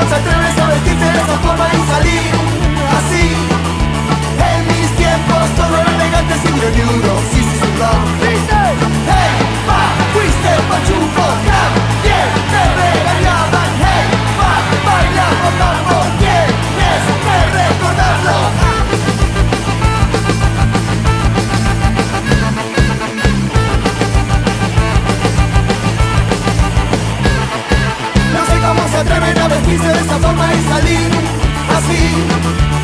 forma se atreves a vestirte de esa forma ali, assim.